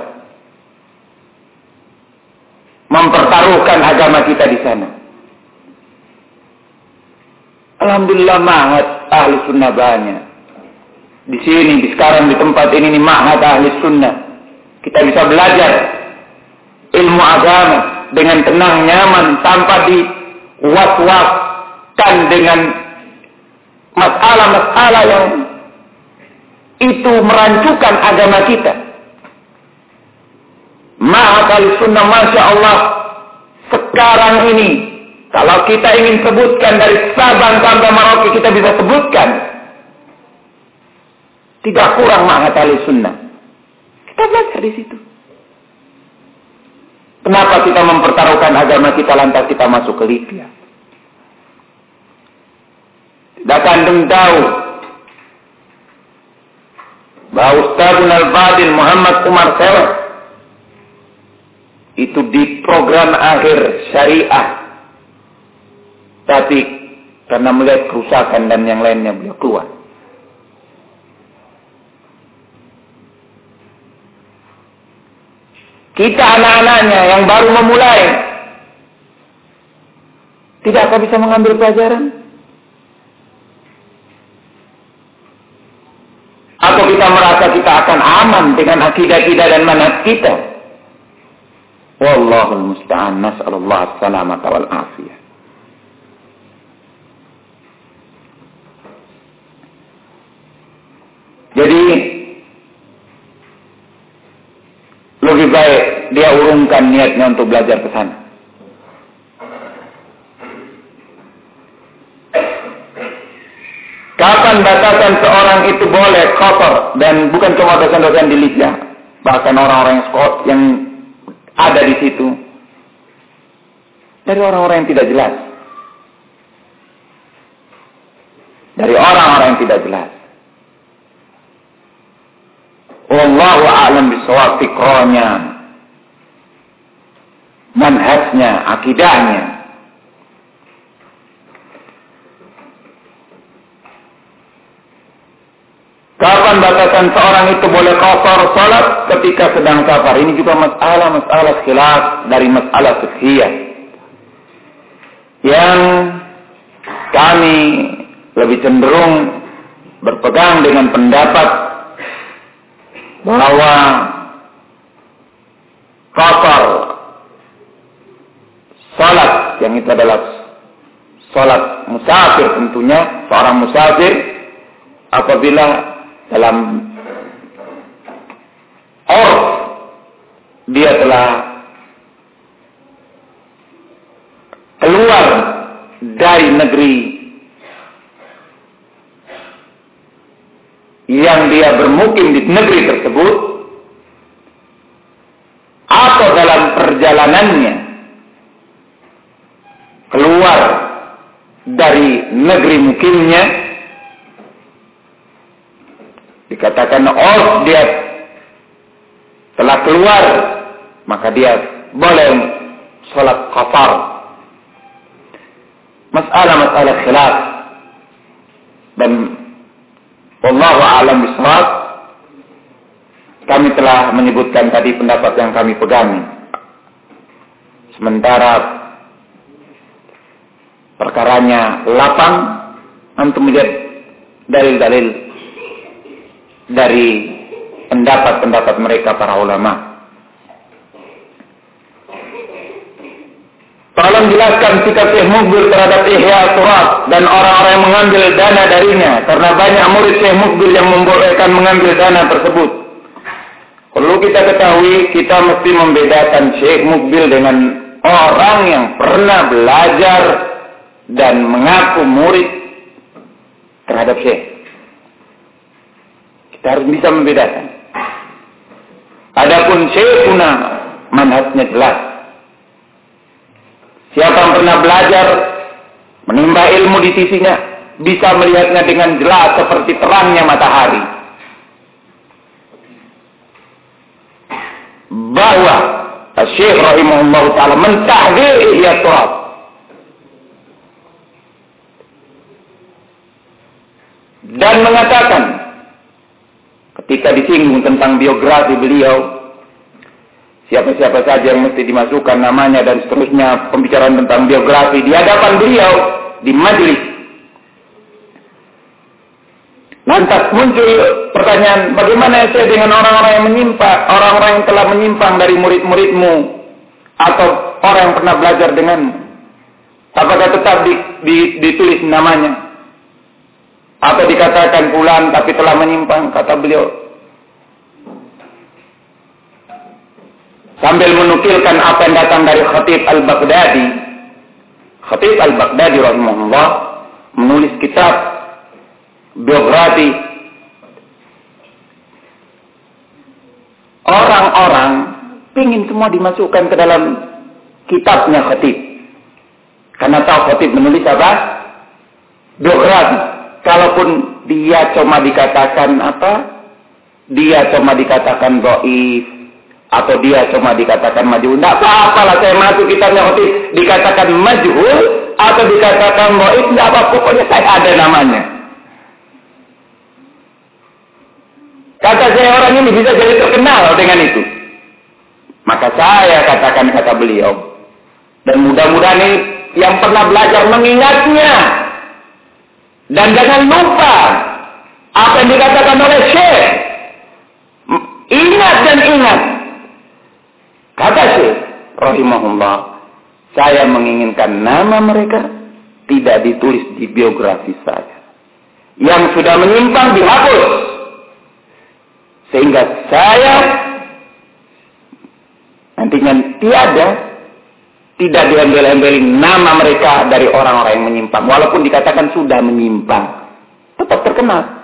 Mempertaruhkan agama kita di sana. Alhamdulillah mahat ahli sunnah banyak. Di sini, di sekarang, di tempat ini, nih mahat ahli sunnah. Kita bisa belajar ilmu agama dengan tenang, nyaman, tanpa di was-was dengan masalah-masalah yang itu merancukan agama kita. Ma'akal sunnah Masya Allah sekarang ini kalau kita ingin sebutkan dari Sabang sampai Merauke kita bisa sebutkan. Tidak kurang ma'akal sunnah. Kita belajar di situ. Kenapa kita mempertaruhkan agama kita lantas kita masuk ke Libya? Tidak kandung tahu bahwa Ustaz Al-Fadil Muhammad Umar Sewah itu di program akhir syariah. Tapi karena melihat kerusakan dan yang lainnya beliau keluar. Kita anak-anaknya yang baru memulai tidak akan bisa mengambil pelajaran. Atau kita merasa kita akan aman dengan akidah kita dan manhaj kita. Wallahul musta'an nas'alullah as-salamata wal afiyah. Jadi lebih baik dia urungkan niatnya untuk belajar ke sana. Kapan batasan seorang itu boleh kotor dan bukan cuma dosa-dosa di lidah, bahkan orang-orang yang, yang ada di situ dari orang-orang yang tidak jelas. Dari orang-orang yang tidak jelas. Wallahu a'lam bisawab fikrahnya, manhajnya, akidahnya. Kapan batasan seorang itu boleh kotor salat ketika sedang safar? Ini juga masalah-masalah khilaf dari masalah fikhiyah. Yang kami lebih cenderung berpegang dengan pendapat bahwa kotor salat yang itu adalah salat musafir tentunya seorang musafir apabila dalam or dia telah keluar dari negeri yang dia bermukim di negeri tersebut atau dalam perjalanannya keluar dari negeri mukimnya Dikatakan oh dia telah keluar maka dia boleh sholat kafar. Masalah-masalah khilaf dan Allah alam bisawab kami telah menyebutkan tadi pendapat yang kami pegangi. Sementara perkaranya lapang, antum melihat dalil-dalil dari pendapat-pendapat mereka para ulama. Tolong jelaskan sikap Syekh Mukbil terhadap Ihya Surat dan orang-orang yang mengambil dana darinya. Karena banyak murid Syekh Mukbil yang membolehkan mengambil dana tersebut. Perlu kita ketahui, kita mesti membedakan Syekh Mukbil dengan orang yang pernah belajar dan mengaku murid terhadap Syekh. Kita harus bisa membedakan. Adapun syekhuna manhajnya jelas. Siapa yang pernah belajar menimba ilmu di sisinya bisa melihatnya dengan jelas seperti terangnya matahari. Bahwa Syekh rahimahullah taala mentahdir ihya turab. Dan mengatakan Ketika disinggung tentang biografi beliau, siapa-siapa saja yang mesti dimasukkan namanya dan seterusnya pembicaraan tentang biografi di hadapan beliau di majelis. Lantas muncul pertanyaan, bagaimana saya dengan orang-orang yang menyimpang, orang-orang yang telah menyimpang dari murid-muridmu atau orang yang pernah belajar denganmu? Apakah tetap di, di, ditulis namanya? Atau dikatakan bulan tapi telah menyimpang, kata beliau. Sambil menukilkan apa yang datang dari Khatib Al-Baghdadi. Khatib Al-Baghdadi rahimahullah menulis kitab biografi orang-orang ingin semua dimasukkan ke dalam kitabnya Khatib. Karena tahu Khatib menulis apa? Biografi walaupun dia cuma dikatakan apa? Dia cuma dikatakan doif atau dia cuma dikatakan majhul. Tidak apa-apa lah saya masuk kitabnya khotib dikatakan majhul atau dikatakan doif. Tidak apa pokoknya saya ada namanya. Kata saya orang ini bisa jadi terkenal dengan itu. Maka saya katakan kata beliau. Dan mudah-mudahan ini yang pernah belajar mengingatnya dan jangan lupa apa yang dikatakan oleh Syekh. Ingat dan ingat. Kata Syekh rahimahullah, saya menginginkan nama mereka tidak ditulis di biografi saya. Yang sudah menyimpang dihapus. Sehingga saya nantinya tiada tidak diambil-ambilin nama mereka dari orang-orang yang menyimpang. Walaupun dikatakan sudah menyimpang. Tetap terkenal.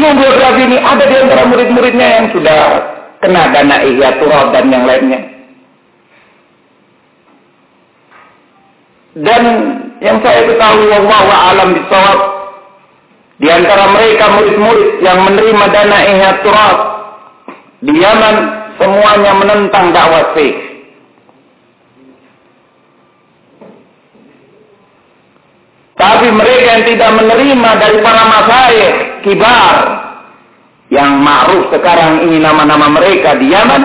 Menyinggung biografi ini ada di antara murid-muridnya yang sudah kena dana ihya turab dan yang lainnya. Dan yang saya ketahui Allah alam bisawab di antara mereka murid-murid yang menerima dana ihya turab di Yaman semuanya menentang dakwah Syekh. Tapi mereka yang tidak menerima dari para masyayikh kibar yang ma'ruf sekarang ini nama-nama mereka di Yaman,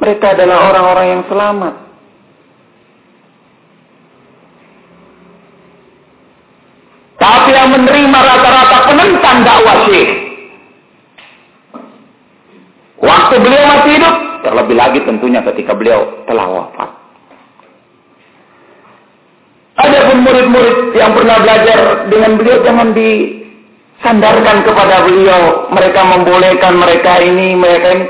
mereka adalah orang-orang yang selamat. Tapi yang menerima rata-rata penentang dakwah Syekh. Waktu beliau masih hidup, terlebih lagi tentunya ketika beliau telah wafat. Ada pun murid-murid yang pernah belajar dengan beliau jangan disandarkan kepada beliau. Mereka membolehkan mereka ini, mereka ini.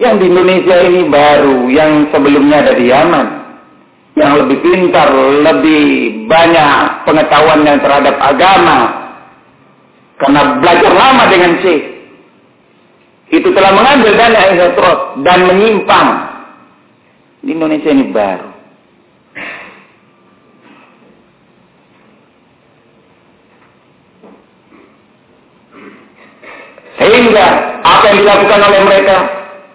Yang di Indonesia ini baru, yang sebelumnya ada di Yaman yang lebih pintar, lebih banyak pengetahuannya terhadap agama. Karena belajar lama dengan Syekh. Itu telah mengambil dana dan menyimpang. Di Indonesia ini baru. Sehingga apa yang dilakukan oleh mereka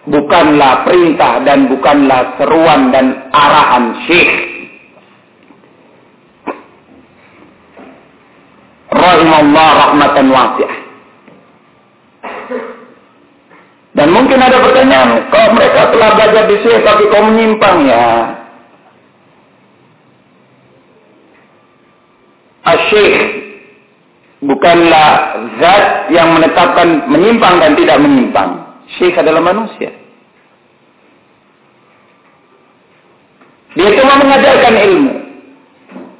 bukanlah perintah dan bukanlah seruan dan arahan syekh. Rahimahullah rahmatan wasi'ah. Dan mungkin ada pertanyaan, kalau mereka telah belajar di syekh tapi kau menyimpang ya. Asyikh bukanlah zat yang menetapkan menyimpang dan tidak menyimpang. Syekh adalah manusia. Dia cuma mengajarkan ilmu.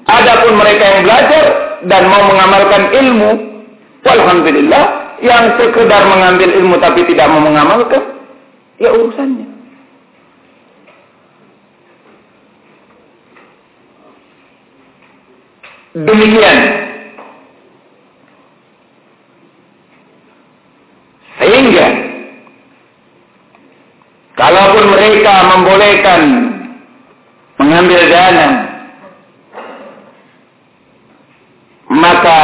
Adapun mereka yang belajar dan mau mengamalkan ilmu, alhamdulillah, yang sekedar mengambil ilmu tapi tidak mau mengamalkan, ya urusannya. Demikian. Sehingga Kalaupun mereka membolehkan mengambil dana, maka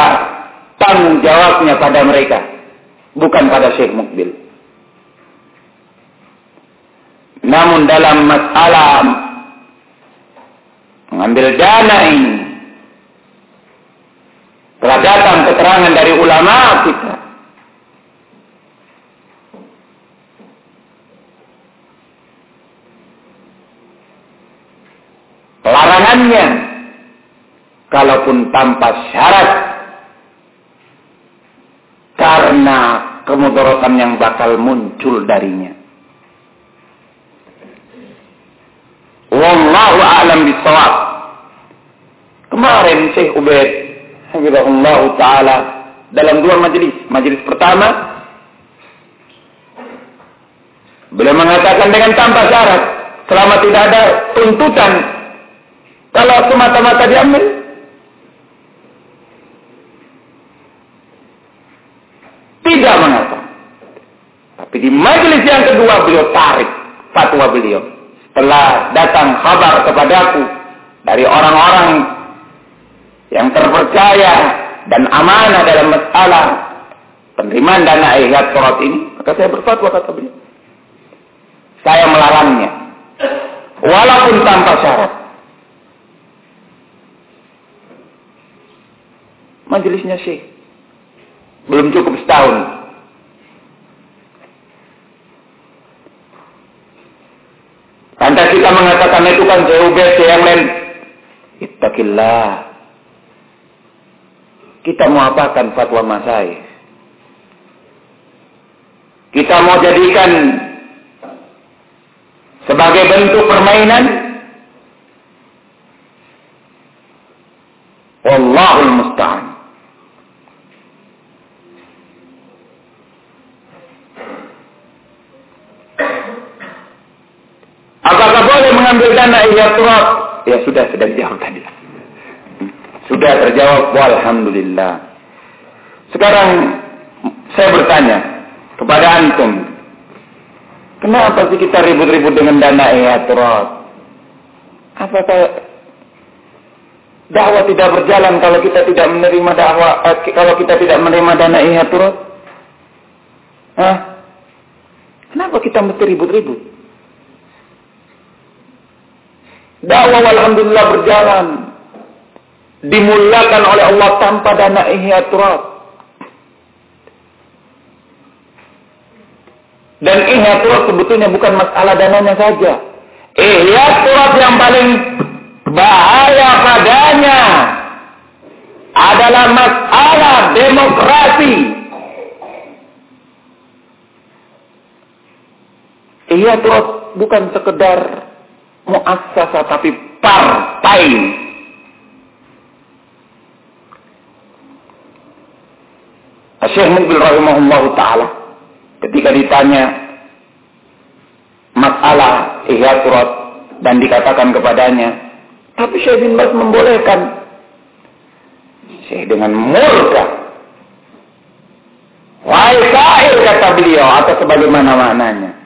tanggung jawabnya pada mereka, bukan pada Syekh Mukbil. Namun dalam masalah mengambil dana ini, telah datang keterangan dari ulama kita Larangannya, kalaupun tanpa syarat, karena kemudaratan yang bakal muncul darinya. Wallahu a'lam bisawab. Kemarin Syekh Ubaid Hafizahullah Ta'ala dalam dua majelis. Majelis pertama, beliau mengatakan dengan tanpa syarat, selama tidak ada tuntutan kalau semata-mata diambil, tidak mengapa. Tapi di majelis yang kedua beliau tarik fatwa beliau. Setelah datang kabar kepadaku dari orang-orang yang terpercaya dan amanah dalam masalah penerimaan dana ihya surat ini, maka saya berfatwa kata beliau. Saya melarangnya. Walaupun tanpa syarat. Majelisnya Syekh. Belum cukup setahun. Pantas kita mengatakan itu kan CUB, yang lain. Ittaqillah. Kita mau apakan fatwa masai? Kita mau jadikan sebagai bentuk permainan Wallahul musta'an. Dana ihtirat? Ya sudah, sudah dijawab tadi. Sudah terjawab, walhamdulillah. Sekarang saya bertanya kepada antum, kenapa sih kita ribut-ribut dengan dana ihtirat? Apakah dakwah tidak berjalan kalau kita tidak menerima dakwah eh, kalau kita tidak menerima dana ihtirat? Hah? Kenapa kita mesti ribut-ribut? Dakwah alhamdulillah berjalan. Dimuliakan oleh Allah tanpa dana ihya turab. Dan ihya turab sebetulnya bukan masalah dananya saja. Ihya turab yang paling bahaya padanya adalah masalah demokrasi. Ihya turab bukan sekedar muassasa tapi partai. Syekh Mukbil rahimahullah taala ketika ditanya masalah ihya dan dikatakan kepadanya, tapi Syekh bin Bas membolehkan. Syekh dengan murka. Wahai kata beliau atau sebagaimana maknanya.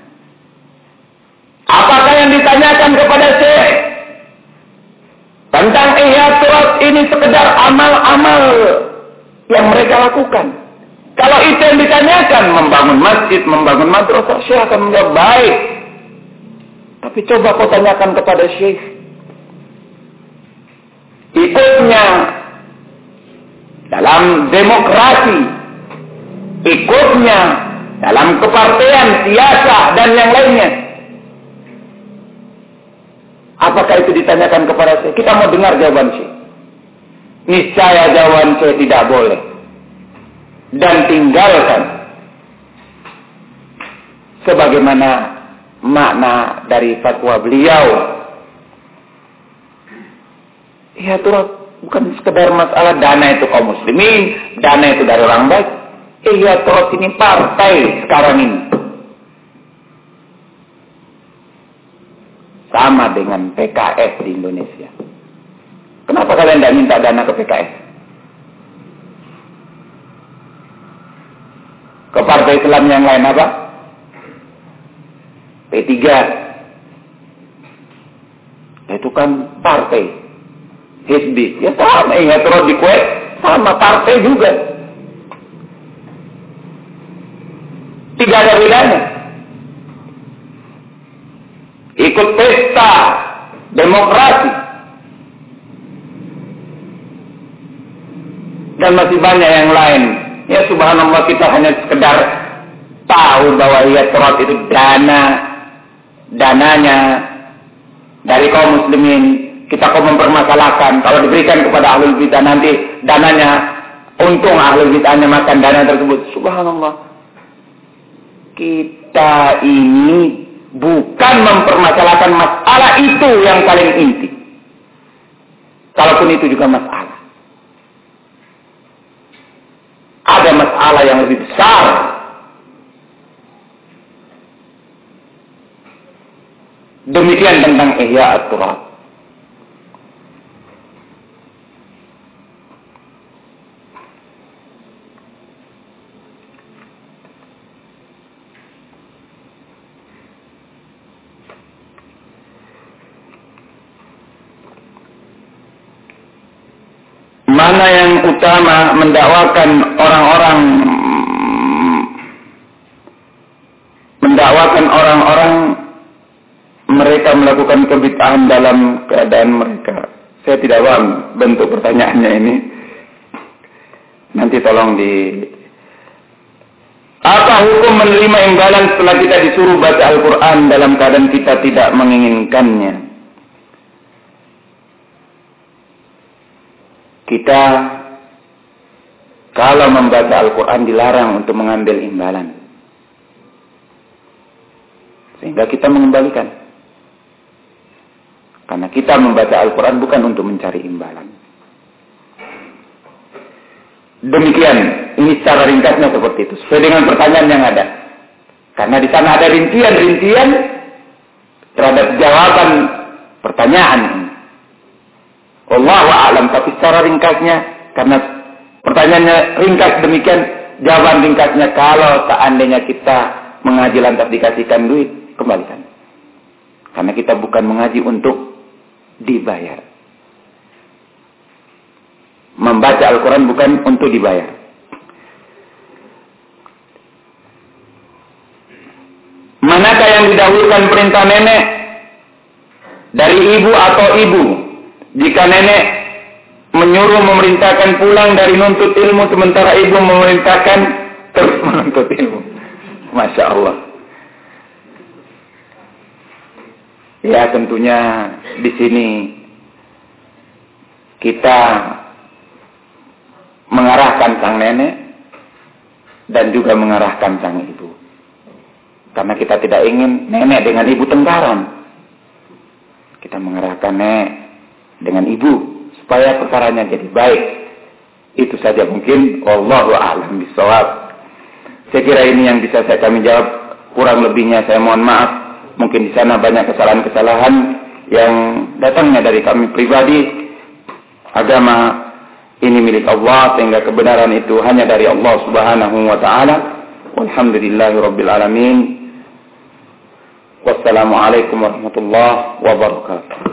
Apakah yang ditanyakan kepada Syekh tentang ihya surat ini sekedar amal-amal yang mereka lakukan? Kalau itu yang ditanyakan, membangun masjid, membangun madrasah, Syekh akan menjawab baik. Tapi coba kau tanyakan kepada Syekh. Ikutnya dalam demokrasi, ikutnya dalam kepartean, siasa, dan yang lainnya. Apakah itu ditanyakan kepada saya? Kita mau dengar jawaban saya. Niscaya jawaban saya tidak boleh. Dan tinggalkan. Sebagaimana makna dari fatwa beliau. Ya turut bukan sekedar masalah dana itu kaum muslimin, dana itu dari orang baik. Iya turut ini partai sekarang ini. Sama dengan PKS di Indonesia. Kenapa kalian tidak minta dana ke PKS? Ke partai Islam yang lain apa? P3. Itu kan partai. Hizbi. Ya sama, ya terus di Kuwait. Sama partai juga. Tidak ada bedanya ikut pesta demokrasi. Dan masih banyak yang lain. Ya subhanallah kita hanya sekedar tahu bahwa ia terat itu dana dananya dari kaum muslimin. Kita kok mempermasalahkan kalau diberikan kepada ahli bidah nanti dananya untung ahli bidahnya makan dana tersebut. Subhanallah. Kita ini Bukan mempermasalahkan masalah itu yang paling inti. Kalaupun itu juga masalah. Ada masalah yang lebih besar. Demikian tentang ihya at-turab. Mana yang utama mendakwakan orang-orang mendakwakan orang-orang mereka melakukan kebitahan dalam keadaan mereka. Saya tidak paham bentuk pertanyaannya ini. Nanti tolong di apa hukum menerima imbalan setelah kita disuruh baca Al-Quran dalam keadaan kita tidak menginginkannya? Kita kalau membaca Al-Quran dilarang untuk mengambil imbalan. Sehingga kita mengembalikan. Karena kita membaca Al-Quran bukan untuk mencari imbalan. Demikian, ini secara ringkasnya seperti itu. Sesuai dengan pertanyaan yang ada. Karena di sana ada rincian-rincian terhadap jawaban pertanyaan ini. Allah alam, tapi secara ringkasnya, karena pertanyaannya ringkas demikian, jawaban ringkasnya kalau seandainya kita mengaji lantas dikasihkan duit, kembalikan. Karena kita bukan mengaji untuk dibayar membaca Al-Quran bukan untuk dibayar. Manakah yang didahulukan perintah nenek dari ibu atau ibu? Jika nenek menyuruh memerintahkan pulang dari nuntut ilmu sementara ibu memerintahkan terus [LAUGHS] menuntut ilmu. Masya Allah. Ya tentunya di sini kita mengarahkan sang nenek dan juga mengarahkan sang ibu. Karena kita tidak ingin nenek dengan ibu tengkaran. Kita mengarahkan nenek dengan ibu supaya perkaranya jadi baik. Itu saja mungkin wallahu a'lam bishawab. Saya kira ini yang bisa saya kami jawab. Kurang lebihnya saya mohon maaf. Mungkin di sana banyak kesalahan-kesalahan yang datangnya dari kami pribadi. Agama ini milik Allah sehingga kebenaran itu hanya dari Allah Subhanahu wa taala. Walhamdulillahirabbil alamin. Wassalamualaikum warahmatullahi wabarakatuh.